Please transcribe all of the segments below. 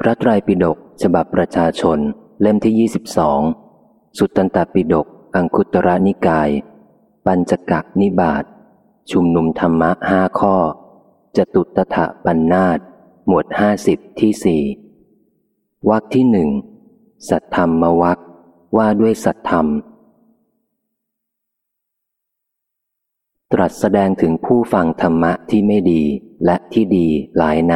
พระไตรปิฎกฉบับประชาชน เล่มที่ 22 สุตตันตปิฎกอังคุตระนิกาย ปัญจกักนิบาตชุมนุมธรรมะห้าข้อ จตุตถะปัญนนาตหมวดห้าสิบที่สี่วรรคที่หนึ่งสัทธรรมวรรคว่าด้วยสัทธรรม ตรัสแสดงถึงผู้ฟังธรรมะที่ไม่ดีและที่ดีหลายใน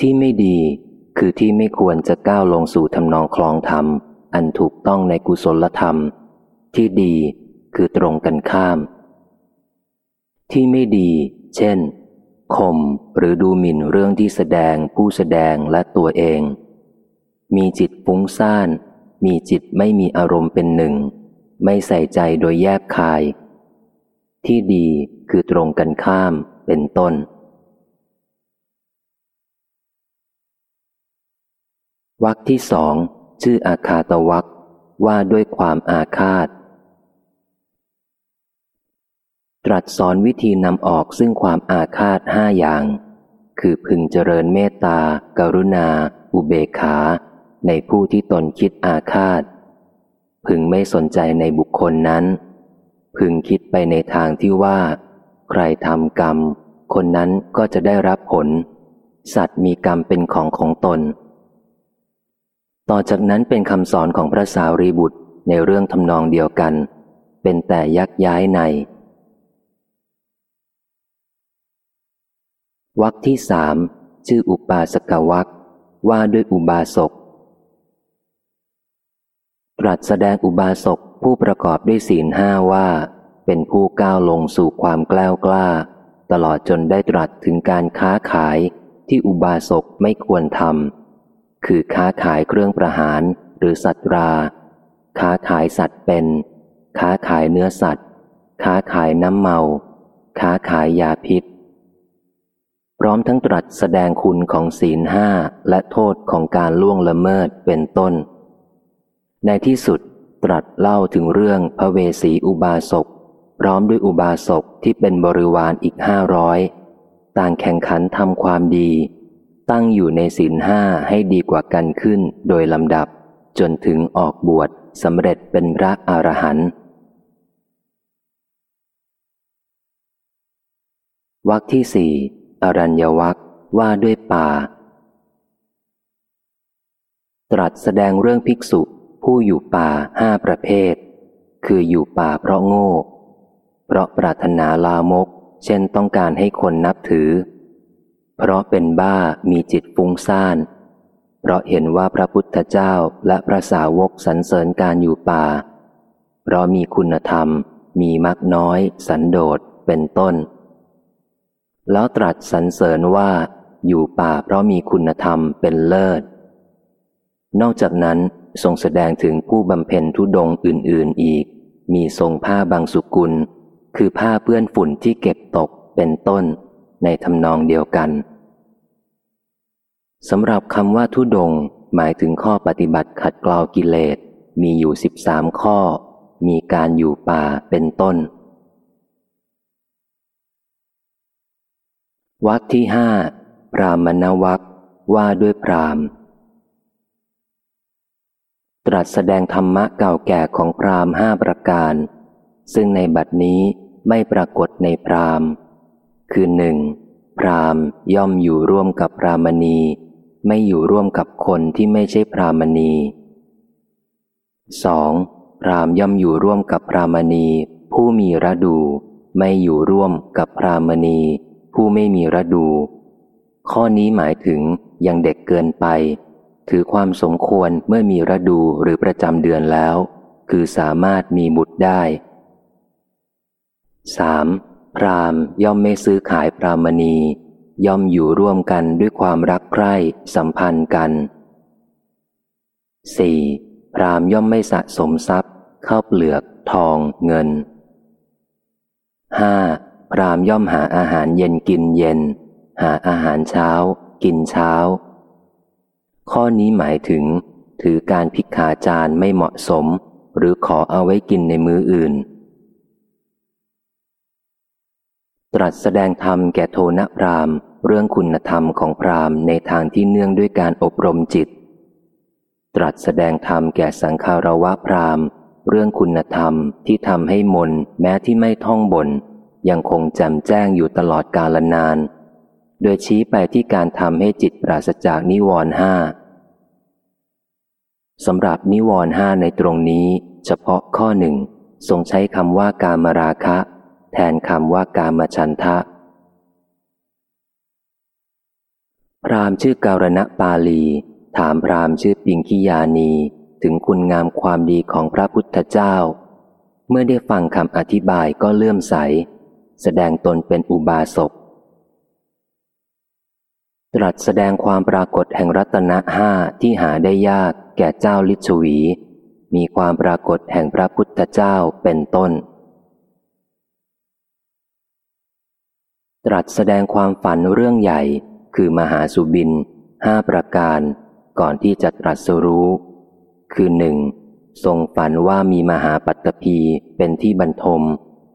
ที่ไม่ดีคือที่ไม่ควรจะก้าวลงสู่ทำนองคลองธรรม อันถูกต้องในกุศลธรรม ที่ดีคือตรงกันข้าม ที่ไม่ดี เช่นคมหรือดูหมิ่นเรื่องที่แสดงผู้แสดงและตัวเอง มีจิตฟุ้งซ่าน มีจิตไม่มีอารมณ์เป็นหนึ่ง ไม่ใส่ใจโดยแยกคาย ที่ดีคือตรงกันข้ามเป็นต้น วักที่สองชื่ออาคาตวักว่าด้วยความอาฆาต ตรัสสอนวิธีนำออกซึ่งความอาฆาตห้าอย่าง คือพึงเจริญเมตตากรุณา อุเบกขา ในผู้ที่ตนคิดอาฆาต พึงไม่สนใจในบุคคลนั้น พึงคิดไปในทางที่ว่า ใครทำกรรม คนนั้นก็จะได้รับผล สัตว์มีกรรมเป็นของของตน ต่อจากนั้นเป็นคำสอนของพระสาวรีบุตรในเรื่องทำนองเดียวกัน เป็นแต่ยักย้ายในวักที่สามชื่ออุปาสกวักว่าด้วยอุบาสก ตรัสแสดงอุบาสกผู้ประกอบด้วยศีลห้าว่า เป็นผู้ก้าวลงสู่ความกล้ากล้า ตลอดจนได้ตรัสถึงการค้าขายที่อุบาสกไม่ควรทำ คือค้าขายเครื่องประหารหรือสัตรา ค้าขายสัตว์เป็น ค้าขายเนื้อสัตว์ ค้าขายน้ำเมา ค้าขายยาพิษ พร้อมทั้งตรัสแสดงคุณของศีลห้าและโทษของการล่วงละเมิดเป็นต้น ในที่สุดตรัสเล่าถึงเรื่องพระเวสีอุบาสกพร้อมด้วยอุบาสกที่เป็นบริวารอีกห้าร้อยต่างแข่งขันทำความดี ตั้งอยู่ในศีลห้าให้ดีกว่ากันขึ้นโดยลำดับ จนถึงออกบวชสำเร็จเป็นพระอรหันต์วักที่สี่อรัญญวักว่าด้วยป่า ตรัสแสดงเรื่องภิกษุผู้อยู่ป่าห้าประเภท คืออยู่ป่าเพราะโง่ เพราะปรารถนาลามก เช่นต้องการให้คนนับถือ เพราะเป็นบ้ามีจิตฟุ้งซ่าน เพราะเห็นว่าพระพุทธเจ้าและพระสาวกสรรเสริญการอยู่ป่า เพราะมีคุณธรรม มีมักน้อย สันโดษเป็นต้น แล้วตรัสสรรเสริญว่าอยู่ป่าเพราะมีคุณธรรมเป็นเลิศ นอกจากนั้นทรงแสดงถึงผู้บำเพ็ญทุดงอื่น ๆอีก มีทรงผ้าบางสุกุล คือผ้าเปื้อนฝุ่นที่เก็บตกเป็นต้น ในทำนองเดียวกันสำหรับคำว่าทุดง หมายถึงข้อปฏิบัติขัดเกลากิเลส มีอยู่สิบสามข้อ มีการอยู่ป่าเป็นต้นวักที่ห้าพรามณวักว่าด้วยพรามตรัสแสดงธรรมะเก่าแก่ของพรามห้าประการ ซึ่งในบัดนี้ไม่ปรากฏในพราม คือหนึ่งพรามย่อมอยู่ร่วมกับพรามณี ไม่อยู่ร่วมกับคนที่ไม่ใช่พรามณีสองพรามย่อมอยู่ร่วมกับพรามณี ผู้มีระดู ไม่อยู่ร่วมกับพรามณี ผู้ไม่มีระดู ข้อนี้หมายถึงยังเด็กเกินไป ถือความสมควรเมื่อมีระดูหรือประจำเดือนแล้ว คือสามารถมีบุตรได้ 3. พรามย่อมไม่ซื้อขายพรามณี ย่อมอยู่ร่วมกันด้วยความรักใคร่สัมพันธ์กัน 4. พรามย่อมไม่สะสมทรัพย์ เข้าเปลือก ทองเงิน 5. พรามย่อมหาอาหารเย็นกินเย็น หาอาหารเช้า กินเช้า ข้อนี้หมายถึง ถือการพิกขาจารไม่เหมาะสม หรือขอเอาไว้กินในมืออื่น ตรัสแสดงธรรมแก่โทนพรามเรื่องคุณธรรมของพรามในทางที่เนื่องด้วยการอบรมจิต ตรัสแสดงธรรมแก่สังคารวะพรามเรื่องคุณธรรมที่ทำให้มนแม้ที่ไม่ท่องบน ยังคงแจ่มแจ้งอยู่ตลอดกาลนาน โดยชี้ไปที่การทำให้จิตปราศจากนิวรณ์ห้าสำหรับนิวรณ์ห้าในตรงนี้ เฉพาะข้อหนึ่งทรงใช้คำว่ากามราคะ แทนคำว่ากามฉันทะ พรามชื่อการณะปาลี ถามพรามชื่อปิงคิยานีถึงคุณงามความดีของพระพุทธเจ้า เมื่อได้ฟังคำอธิบายก็เลื่อมใส แสดงตนเป็นอุบาสกตรัสแสดงความปรากฏแห่งรัตนะห้าที่หาได้ยากแก่เจ้าลิชวี มีความปรากฏแห่งพระพุทธเจ้าเป็นต้น ตรัสแสดงความฝันเรื่องใหญ่ คือมหาสุบินห้าประการ ก่อนที่จะตรัสรู้ คือหนึ่งทรงฝันว่ามีมหาปัตตภีเป็นที่บรรทม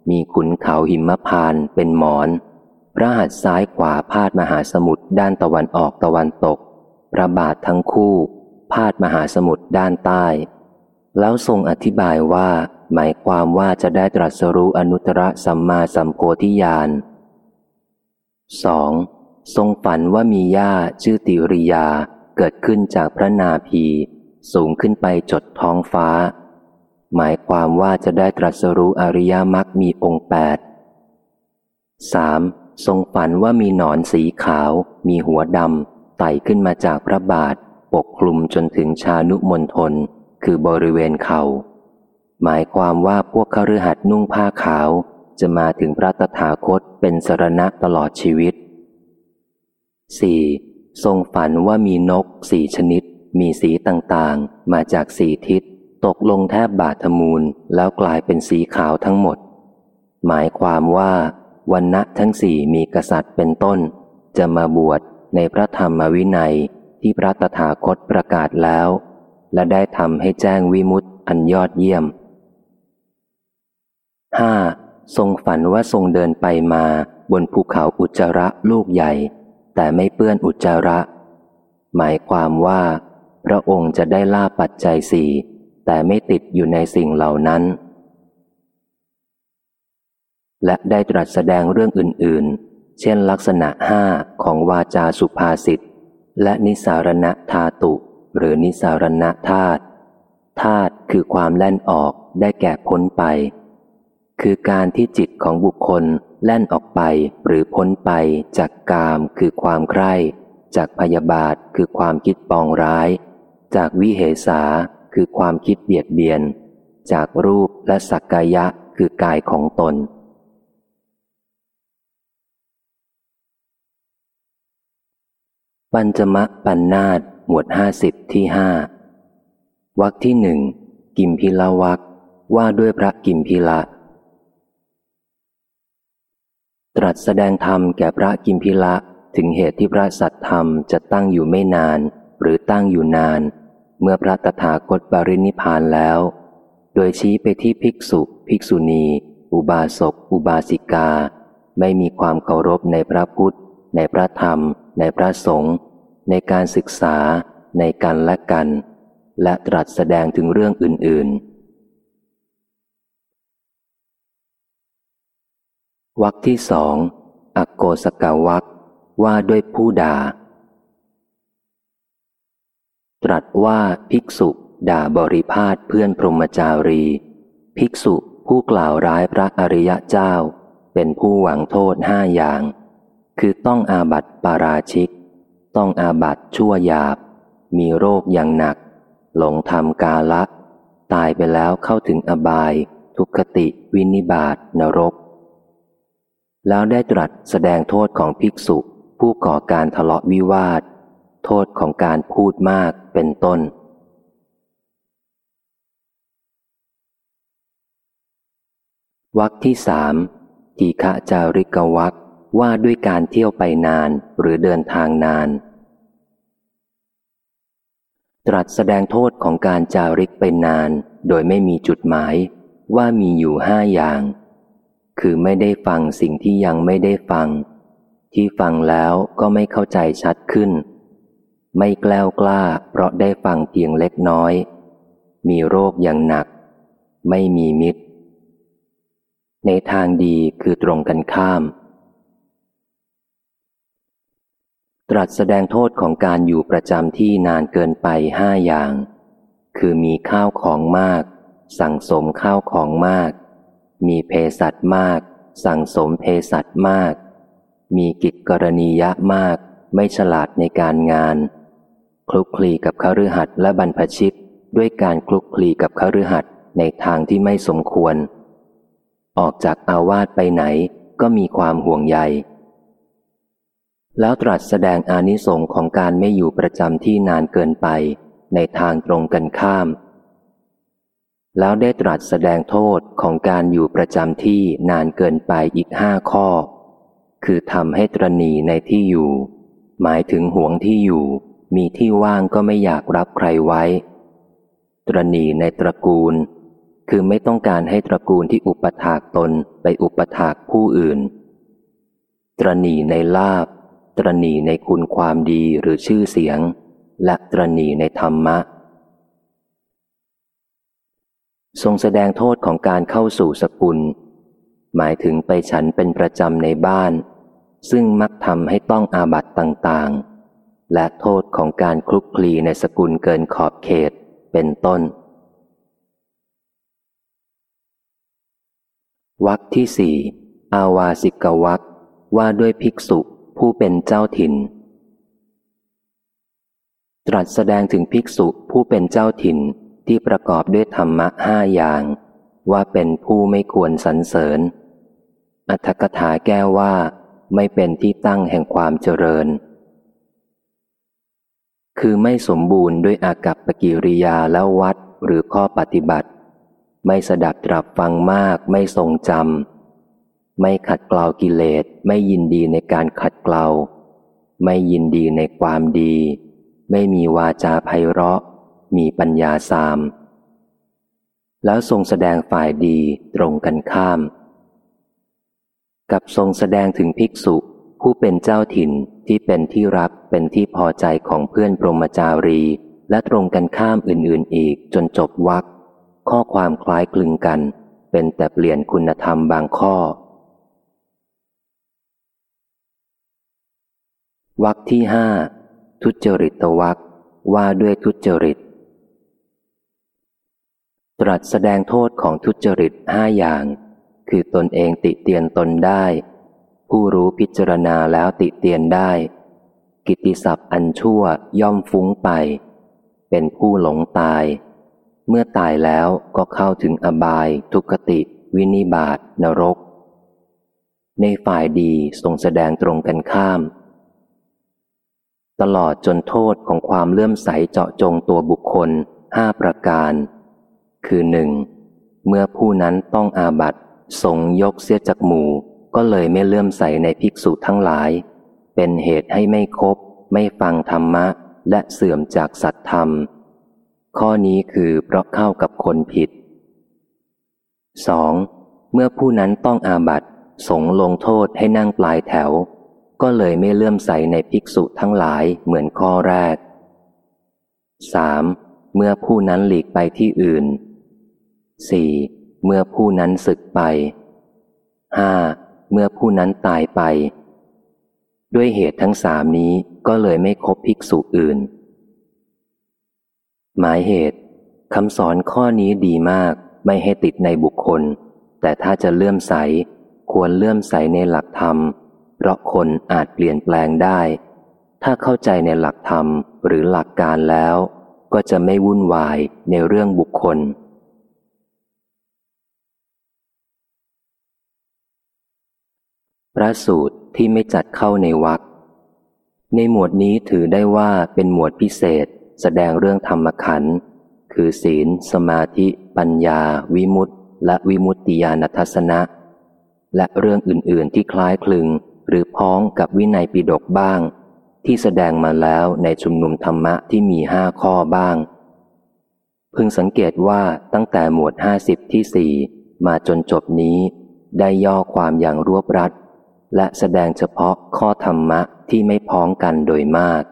มีขุนเขาหิมพานเป็นหมอน พระหัตถ์ซ้ายขวาพาดมหาสมุทรด้านตะวันออกตะวันตก พระบาททั้งคู่ พาดมหาสมุทรด้านใต้ แล้วทรงอธิบายว่า หมายความว่าจะได้ตรัสรู้อนุตตรสัมมาสัมโพธิญาณ 2. ทรงฝันว่ามีย่าชื่อติริยาเกิดขึ้นจากพระนาภีสูงขึ้นไปจดท้องฟ้า หมายความว่าจะได้ตรัสรู้อริยมรรคมีองค์แปด 3. ทรงฝันว่ามีหนอนสีขาว มีหัวดำไต่ขึ้นมาจากพระบาท ปกคลุมจนถึงชานุมนทน คือบริเวณเขาหมายความว่าพวกขรือหัดนุ่งผ้าขาว จะมาถึงพระตถาคตเป็นสรณะตลอดชีวิต 4. ทรงฝันว่ามีนกสี่ชนิด มีสีต่างๆ มาจากสี่ทิศ ตกลงแทบบาทมูลแล้วกลายเป็นสีขาวทั้งหมด หมายความว่าวันณะทั้งสี่มีกษัตริย์เป็นต้น จะมาบวชในพระธรรมวินัยที่พระตถาคตประกาศแล้ว และได้ทำให้แจ้งวิมุตต์อันยอดเยี่ยม 5. ทรงฝันว่าทรงเดินไปมาบนภูเขาอุจจาระลูกใหญ่ แต่ไม่เปื้อนอุจจาระ หมายความว่า พระองค์จะได้ล่าปัจจัยสี่แต่ไม่ติดอยู่ในสิ่งเหล่านั้น และได้ตรัสแสดงเรื่องอื่น ๆ เช่นลักษณะห้าของวาจาสุภาษิตและนิสารณธาตุ หรือนิสารณธาตุธาตุคือความแล่นออกได้แก่พ้นไป คือการที่จิตของบุคคลแล่นออกไปหรือพ้นไปจากกามคือความใคร่จากพยาบาทคือความคิดปองร้าย จากวิเหสาคือความคิดเบียดเบียน จากรูปและสักกายะคือกายของตน ปัญจมะปัญนาตหมวดห้าสิบที่ห้าวักที่หนึ่งกิมพิลาวักว่าด้วยพระกิมพิละ ตรัสแสดงธรรมแก่พระกิมพิละ ถึงเหตุที่พระสัตธรรมจะตั้งอยู่ไม่นาน หรือตั้งอยู่นาน เมื่อพระตถาคตปรินิพานแล้ว โดยชี้ไปที่ภิกษุ ภิกษุณี อุบาสก อุบาสิกา ไม่มีความเคารพในพระพุทธ ในพระธรรม ในพระสงฆ์ในการศึกษา ในการและกัน และตรัสแสดงถึงเรื่องอื่นๆ วักที่สองอโกสกาวักว่าด้วยผู้ด่า ตรัสว่าภิกษุด่าบริพาทเพื่อนพรหมจารี ภิกษุผู้กล่าวร้ายพระอริยะเจ้า เป็นผู้หวังโทษห้าอย่าง คือต้องอาบัติปาราชิก ต้องอาบัติชั่วหยาบ มีโรคอย่างหนัก หลงทำกาละ ตายไปแล้วเข้าถึงอบาย ทุกขติวินิบาตนรก แล้วได้ตรัสแสดงโทษของภิกษุ ผู้ก่อการทะเลาะวิวาท โทษของการพูดมากเป็นต้น วักที่สามทีฆะจาริกวักว่าด้วยการเที่ยวไปนานหรือเดินทางนาน ตรัสแสดงโทษของการจาริกไปนาน โดยไม่มีจุดหมายว่ามีอยู่ห้าอย่าง คือไม่ได้ฟังสิ่งที่ยังไม่ได้ฟัง ที่ฟังแล้วก็ไม่เข้าใจชัดขึ้น ไม่แกล้วกล้า เพราะได้ฟังเพียงเล็กน้อย มีโรคอย่างหนัก ไม่มีมิตร ในทางดีคือตรงกันข้าม ตรัสแสดงโทษของการอยู่ประจำที่นานเกินไปห้าอย่าง คือมีข้าวของมาก สั่งสมข้าวของมาก มีเพสัตมาก สั่งสมเพสัตมาก มีกิจกรณียะมาก ไม่ฉลาดในการงาน คลุกคลีกับคฤหัสถ์และบรรพชิต ด้วยการคลุกคลีกับคฤหัสถ์ในทางที่ไม่สมควร ออกจากอาวาสไปไหนก็มีความห่วงใย แล้วตรัสแสดงอานิสงค์ของการไม่อยู่ประจำที่นานเกินไป ในทางตรงกันข้าม แล้วได้ตรัสแสดงโทษของการอยู่ประจำที่นานเกินไปอีกห้าข้อ คือทำให้ตรณีในที่อยู่ หมายถึงห่วงที่อยู่ มีที่ว่างก็ไม่อยากรับใครไว้ ตรณีในตระกูล คือไม่ต้องการให้ตระกูลที่อุปถากตนไปอุปถากผู้อื่น ตรณีในลาบ ตรณีในคุณความดีหรือชื่อเสียง และตรณีในธรรมะ ทรงแสดงโทษของการเข้าสู่สกุล หมายถึงไปฉันเป็นประจำในบ้าน ซึ่งมักทำให้ต้องอาบัตต่างๆ และโทษของการคลุกคลีในสกุลเกินขอบเขตเป็นต้นวักที่สี่อาวาสิกวักว่าด้วยภิกษุผู้เป็นเจ้าถิ่น ตรัสแสดงถึงภิกษุผู้เป็นเจ้าถิ่น ที่ประกอบด้วยธรรมะห้าอย่าง ว่าเป็นผู้ไม่ควรสรรเสริญ อัธกถาแก้ว่า ไม่เป็นที่ตั้งแห่งความเจริญ คือไม่สมบูรณ์ด้วยอากับปกิริยาแล้ววัดหรือข้อปฏิบัติ ไม่สดับตรับฟังมากไม่ทรงจำไม่ขัดเกลากิเลสไม่ยินดีในการขัดเกลาไม่ยินดีในความดี ไม่มีวาจาไพเราะ มีปัญญาสาม แล้วทรงแสดงฝ่ายดีตรงกันข้าม กับทรงแสดงถึงภิกษุผู้เป็นเจ้าถิ่นที่เป็นที่รักเป็นที่พอใจของเพื่อนปรมจารี และตรงกันข้ามอื่นๆอีกจนจบวักข้อความคล้ายคลึงกัน เป็นแต่เปลี่ยนคุณธรรมบางข้อวักที่ห้าทุจริตวักว่าด้วยทุจริต ตรัสแสดงโทษของทุจริตห้าอย่าง คือตนเองติเตียนตนได้ ผู้รู้พิจารณาแล้วติเตียนได้ กิติศัพท์อันชั่วย่อมฟุ้งไป เป็นผู้หลงตาย เมื่อตายแล้วก็เข้าถึงอบาย ทุกติ วินิบาตนรก ในฝ่ายดีทรงแสดงตรงกันข้าม ตลอดจนโทษของความเลื่อมใสเจาะจงตัวบุคคลห้าประการ คือหนึ่งเมื่อผู้นั้นต้องอาบัตทรงยกเสียจากหมู่ ก็เลยไม่เลื่อมใสในภิกษุทั้งหลาย เป็นเหตุให้ไม่คบ ไม่ฟังธรรมะ และเสื่อมจากสัตธรรม ข้อนี้คือเพราะเข้ากับคนผิด 2. เมื่อผู้นั้นต้องอาบัตสงลงโทษให้นั่งปลายแถว ก็เลยไม่เลื่อมใสในภิกษุทั้งหลายเหมือนข้อแรก 3. เมื่อผู้นั้นหลีกไปที่อื่น 4. เมื่อผู้นั้นศึกไปห้าเมื่อผู้นั้นตายไป ด้วยเหตุทั้งสามนี้ก็เลยไม่คบภิกษุอื่น หมายเหตุคำสอนข้อนี้ดีมากไม่ให้ติดในบุคคล แต่ถ้าจะเลื่อมใส ควรเลื่อมใสในหลักธรรม เพราะคนอาจเปลี่ยนแปลงได้ ถ้าเข้าใจในหลักธรรมหรือหลักการแล้ว ก็จะไม่วุ่นวายในเรื่องบุคคล พระสูตรที่ไม่จัดเข้าในวักในหมวดนี้ถือได้ว่าเป็นหมวดพิเศษ แสดงเรื่องธรรมขันธ์คือศีล สมาธิ ปัญญา วิมุตติ และวิมุตติญาณทัศนะ และเรื่องอื่น ๆ ที่คล้ายคลึง หรือพ้องกับวินัยปิฎกบ้าง ที่แสดงมาแล้วในชุมนุมธรรมะที่มีห้าข้อบ้าง พึงสังเกตว่าตั้งแต่หมวดห้าสิบที่สี่มาจนจบนี้ ได้ย่อความอย่างรวบรัด และแสดงเฉพาะข้อธรรมะที่ไม่พ้องกันโดยมาก